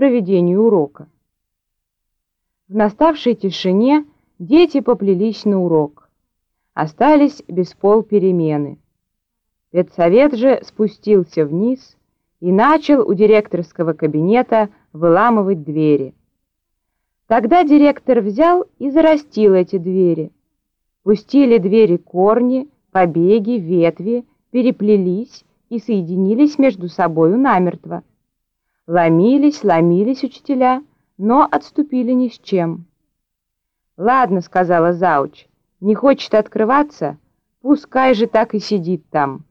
проведению урока. В наставшей тишине дети поплелись на урок. Остались без пол перемены. Педсовет же спустился вниз и начал у директорского кабинета выламывать двери. Тогда директор взял и зарастил эти двери. Пустили двери корни, побеги, ветви, переплелись и соединились между собою намертво. Ломились, ломились учителя, но отступили ни с чем. «Ладно», — сказала Зауч, — «не хочет открываться, пускай же так и сидит там».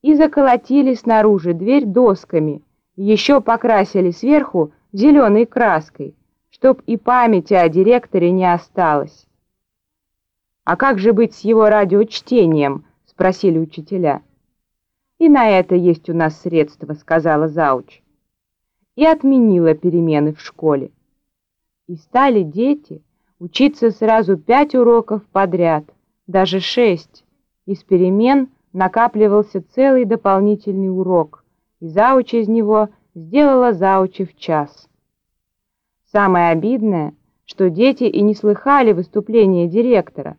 И заколотили снаружи дверь досками, еще покрасили сверху зеленой краской, чтоб и памяти о директоре не осталось. «А как же быть с его радиочтением?» — спросили учителя. «И на это есть у нас средства», — сказала Зауч. И отменила перемены в школе. И стали дети учиться сразу пять уроков подряд, даже шесть. Из перемен накапливался целый дополнительный урок, и Зауч из него сделала Заучи в час. Самое обидное, что дети и не слыхали выступления директора,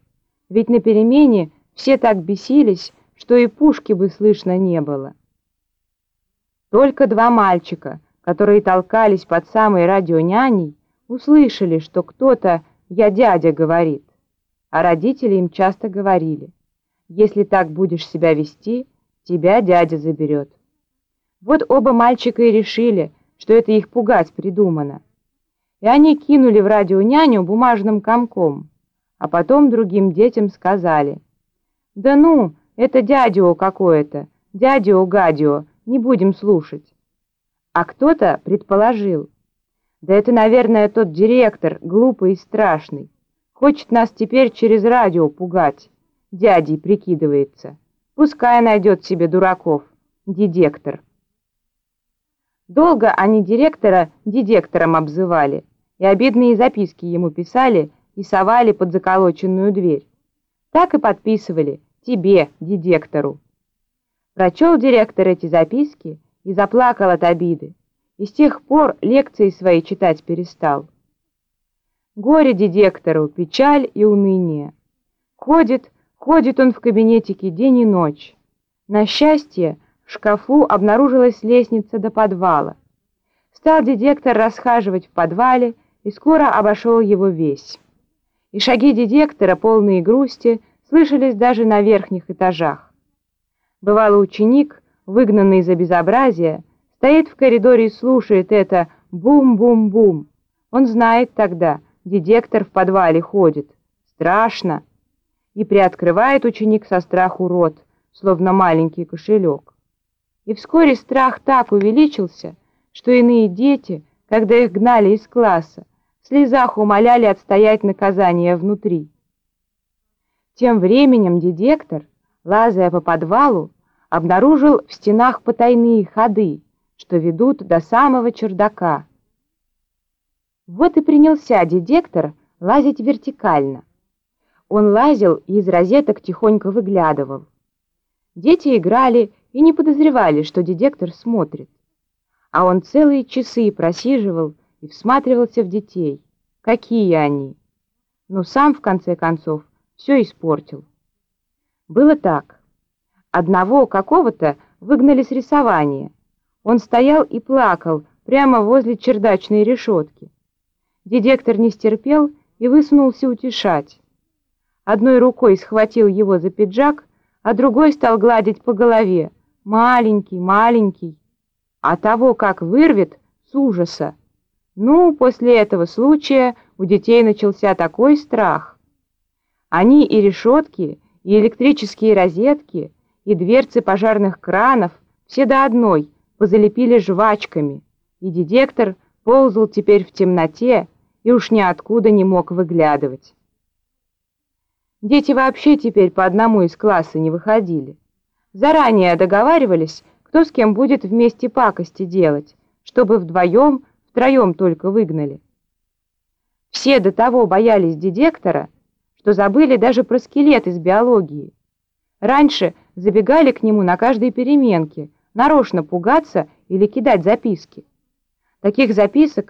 ведь на перемене все так бесились, что и пушки бы слышно не было. Только два мальчика, которые толкались под самой радионяней, услышали, что кто-то «я дядя» говорит, а родители им часто говорили, «если так будешь себя вести, тебя дядя заберет». Вот оба мальчика и решили, что это их пугать придумано. И они кинули в радионяню бумажным комком, а потом другим детям сказали, «Да ну, это дядио какое-то, дядио-гадио, не будем слушать. А кто-то предположил. Да это, наверное, тот директор, глупый и страшный. Хочет нас теперь через радио пугать. Дядей прикидывается. Пускай найдет себе дураков. Дедектор. Долго они директора дедектором обзывали, и обидные записки ему писали и совали под заколоченную дверь. Так и подписывали тебе, директору. Прочел директор эти записки и заплакал от обиды, и с тех пор лекции свои читать перестал. Горе директору, печаль и уныние. Ходит, ходит он в кабинетике день и ночь. На счастье, в шкафу обнаружилась лестница до подвала. Стал директор расхаживать в подвале и скоро обошел его весь. И шаги директора, полные грусти, слышались даже на верхних этажах. Бывало, ученик, выгнанный за безобразие, стоит в коридоре и слушает это бум-бум-бум. Он знает тогда, дедектор в подвале ходит. Страшно. И приоткрывает ученик со страху рот, словно маленький кошелек. И вскоре страх так увеличился, что иные дети, когда их гнали из класса, в слезах умоляли отстоять наказание внутри. Тем временем дедектор, лазая по подвалу, обнаружил в стенах потайные ходы, что ведут до самого чердака. Вот и принялся дедектор лазить вертикально. Он лазил и из розеток тихонько выглядывал. Дети играли и не подозревали, что дедектор смотрит. А он целые часы просиживал и всматривался в детей. Какие они! Но сам, в конце концов, все испортил. Было так. Одного какого-то выгнали с рисования. Он стоял и плакал прямо возле чердачной решетки. Дедектор не стерпел и высунулся утешать. Одной рукой схватил его за пиджак, а другой стал гладить по голове. Маленький, маленький. А того, как вырвет, с ужаса. Ну, после этого случая у детей начался такой страх. Они и решетки, и электрические розетки, и дверцы пожарных кранов, все до одной, позалепили жвачками, и дедектор ползал теперь в темноте и уж ниоткуда не мог выглядывать. Дети вообще теперь по одному из класса не выходили. Заранее договаривались, кто с кем будет вместе пакости делать, чтобы вдвоем, втроем только выгнали. Все до того боялись дедектора, что забыли даже про скелет из биологии. Раньше забегали к нему на каждой переменке, нарочно пугаться или кидать записки. Таких записок